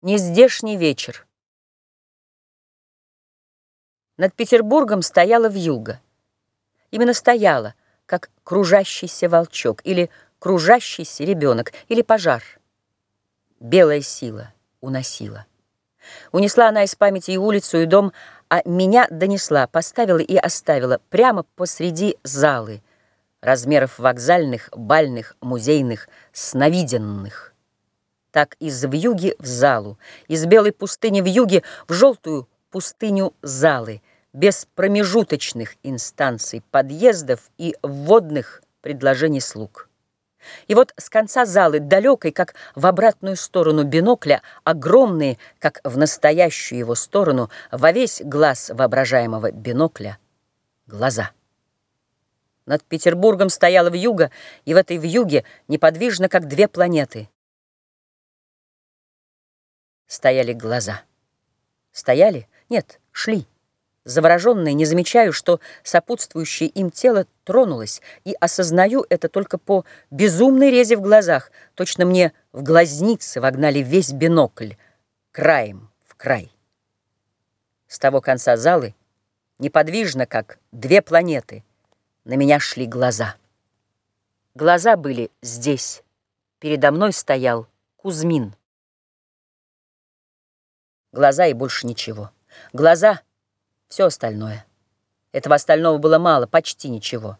Нездешний вечер. Над Петербургом стояла вьюга. Именно стояла, как кружащийся волчок, или кружащийся ребенок, или пожар. Белая сила уносила. Унесла она из памяти и улицу, и дом, а меня донесла, поставила и оставила прямо посреди залы, размеров вокзальных, бальных, музейных, сновиденных так из вьюги в залу, из белой пустыни в юге в желтую пустыню залы, без промежуточных инстанций, подъездов и вводных предложений слуг. И вот с конца залы, далекой, как в обратную сторону бинокля, огромные, как в настоящую его сторону, во весь глаз воображаемого бинокля, глаза. Над Петербургом стояла вьюга, и в этой вьюге неподвижно, как две планеты стояли глаза. Стояли? Нет, шли. Завороженные, не замечаю, что сопутствующее им тело тронулось, и осознаю это только по безумной резе в глазах. Точно мне в глазницы вогнали весь бинокль, краем в край. С того конца залы, неподвижно, как две планеты, на меня шли глаза. Глаза были здесь. Передо мной стоял Кузьмин. Глаза и больше ничего. Глаза — все остальное. Этого остального было мало, почти ничего.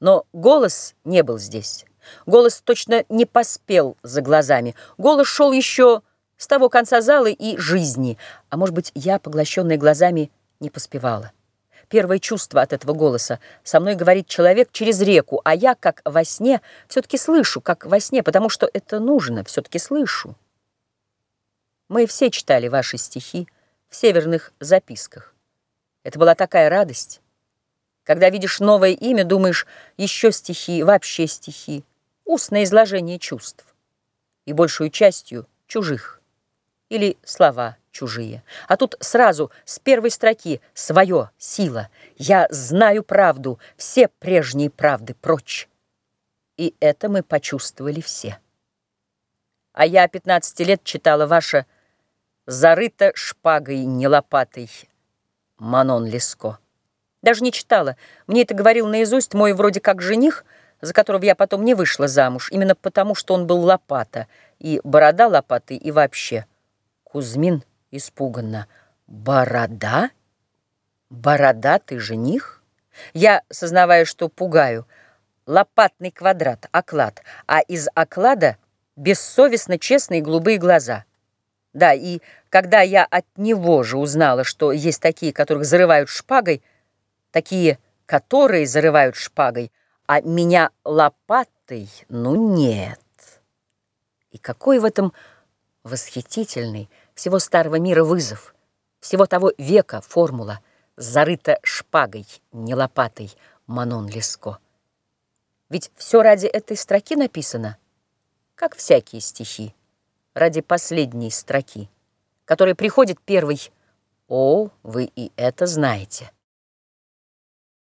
Но голос не был здесь. Голос точно не поспел за глазами. Голос шел еще с того конца зала и жизни. А может быть, я, поглощенная глазами, не поспевала. Первое чувство от этого голоса. Со мной говорит человек через реку, а я, как во сне, все-таки слышу, как во сне, потому что это нужно, все-таки слышу. Мы все читали ваши стихи в северных записках. Это была такая радость. Когда видишь новое имя, думаешь, еще стихи, вообще стихи, устное изложение чувств. И большую частью чужих. Или слова чужие. А тут сразу с первой строки «Свое, сила, я знаю правду, все прежние правды прочь». И это мы почувствовали все. А я 15 лет читала ваше Зарыта шпагой, не лопатой. Манон Леско. Даже не читала. Мне это говорил наизусть мой вроде как жених, за которого я потом не вышла замуж, именно потому, что он был лопата, и борода лопаты, и вообще. Кузьмин испуганно. Борода? Борода ты жених? Я, сознавая, что пугаю, лопатный квадрат, оклад, а из оклада бессовестно честные голубые глаза. Да, и когда я от него же узнала, что есть такие, которых зарывают шпагой, такие, которые зарывают шпагой, а меня лопатой, ну нет. И какой в этом восхитительный всего старого мира вызов, всего того века формула «зарыта шпагой, не лопатой» Манон Леско. Ведь все ради этой строки написано, как всякие стихи ради последней строки, которая приходит первой. О, вы и это знаете.